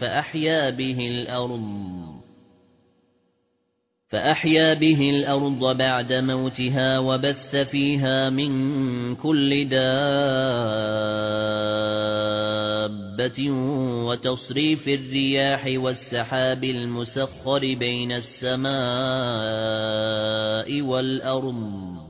فَأَحْيَا بِهِ الْأَرْضَ فَأَحْيَا بِهِ الْأَرْضَ بَعْدَ مَوْتِهَا وَبَثَّ فِيهَا مِن كُلِّ دَابَّةٍ وَتَصْرِيفِ الرِّياحِ وَالسَّحَابِ الْمُسَخَّرِ بَيْنَ السَّمَاءِ وَالْأَرْضِ.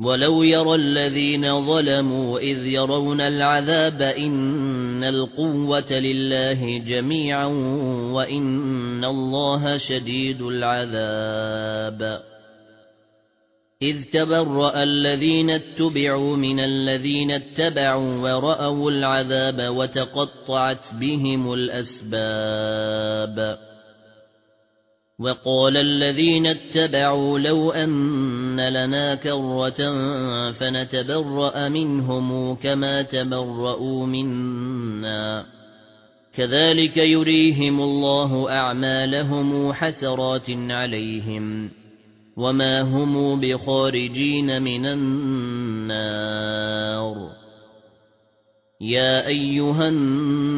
وَلَوْ يَرَى الَّذِينَ ظَلَمُوا إِذْ يَرَوْنَ الْعَذَابَ إِنَّ الْقُوَّةَ لِلَّهِ جَمِيعًا وَإِنَّ اللَّهَ شَدِيدُ الْعَذَابِ إِذْ تَبَرَّأَ الَّذِينَ اتُّبِعُوا مِنَ الَّذِينَ اتَّبَعُوا وَرَأَوُا الْعَذَابَ وَتَقَطَّعَتْ بِهِمُ الْأَسْبَابُ وَقَالَ الَّذِينَ اتَّبَعُوا لَوْ أَنَّ لَنَا كَرَّةً فَنَتَبَرَّأَ مِنْهُمْ كَمَا تَبَرَّؤُوا مِنَّا كَذَلِكَ يُرِيهِمُ اللَّهُ أَعْمَالَهُمْ حَسَرَاتٍ عَلَيْهِمْ وَمَا هُمْ بِخَارِجِينَ مِنَ النَّارِ يَا أَيُّهَا النَّاسُ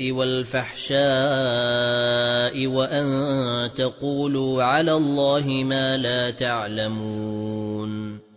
وَالْفَحْشَاءِ وَأَن تَقُولُوا عَلَى اللَّهِ مَا لَا تَعْلَمُونَ